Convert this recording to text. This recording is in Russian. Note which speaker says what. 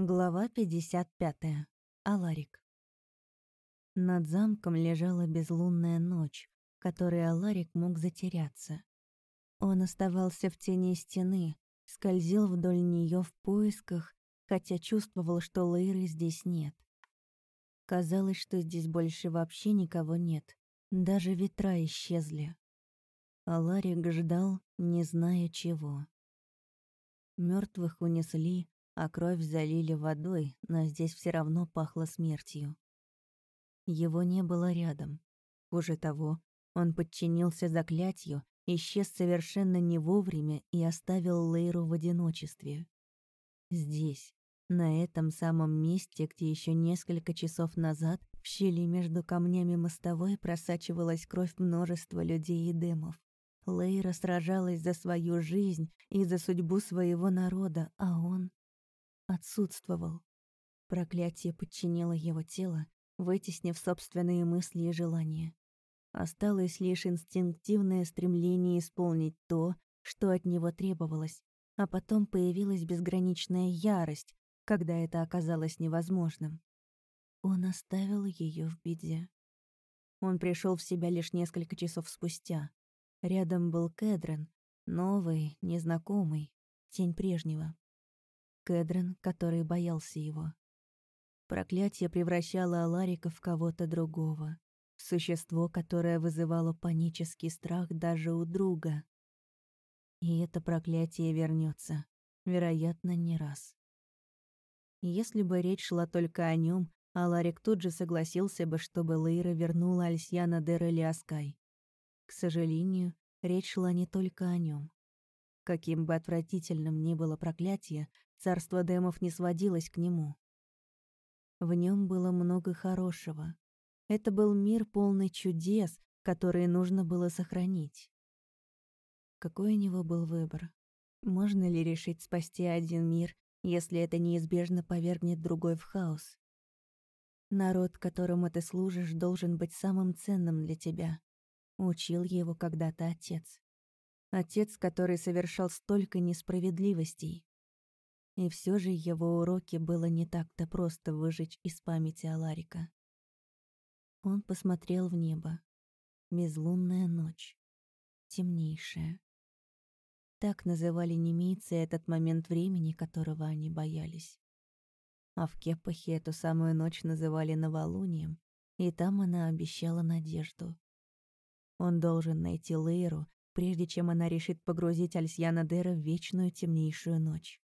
Speaker 1: Глава 55. Аларик. Над замком лежала безлунная ночь, в которой Аларик мог затеряться. Он оставался в тени стены, скользил вдоль нее в поисках, хотя чувствовал, что Лейры здесь нет. Казалось, что здесь больше вообще никого нет, даже ветра исчезли. Аларик ждал, не зная чего. Мертвых унесли, а кровь залили водой, но здесь все равно пахло смертью. Его не было рядом. Хуже того, он подчинился заклятию, исчез совершенно не вовремя и оставил Лейру в одиночестве. Здесь, на этом самом месте, где еще несколько часов назад в щели между камнями мостовой просачивалась кровь множества людей и демов. Лейра сражалась за свою жизнь и за судьбу своего народа, а он отсутствовал. Проклятие подчинило его тело, вытеснив собственные мысли и желания. Осталось лишь инстинктивное стремление исполнить то, что от него требовалось, а потом появилась безграничная ярость, когда это оказалось невозможным. Он оставил ее в беде. Он пришел в себя лишь несколько часов спустя. Рядом был Кедрен, новый, незнакомый, тень прежнего. Кэдрен, который боялся его. Проклятие превращало Аларика в кого-то другого. Существо, которое вызывало панический страх даже у друга. И это проклятие вернется, вероятно, не раз. Если бы речь шла только о нем, Аларик тут же согласился бы, чтобы Лейра вернула Альсьяна Дерелиаскай. К сожалению, речь шла не только о нем. Каким бы отвратительным ни было проклятие, Царство демов не сводилось к нему. В нем было много хорошего. Это был мир полный чудес, которые нужно было сохранить. Какой у него был выбор? Можно ли решить спасти один мир, если это неизбежно повергнет другой в хаос? Народ, которому ты служишь, должен быть самым ценным для тебя. Учил его когда-то отец. Отец, который совершал столько несправедливостей. И все же его уроки было не так-то просто выжечь из памяти Аларика. Он посмотрел в небо. Безлунная ночь. Темнейшая. Так называли немийцы этот момент времени, которого они боялись. А в Кепахе эту самую ночь называли новолунием, и там она обещала надежду. Он должен найти Лейру, прежде чем она решит погрузить Альсьяна Дера в вечную темнейшую ночь.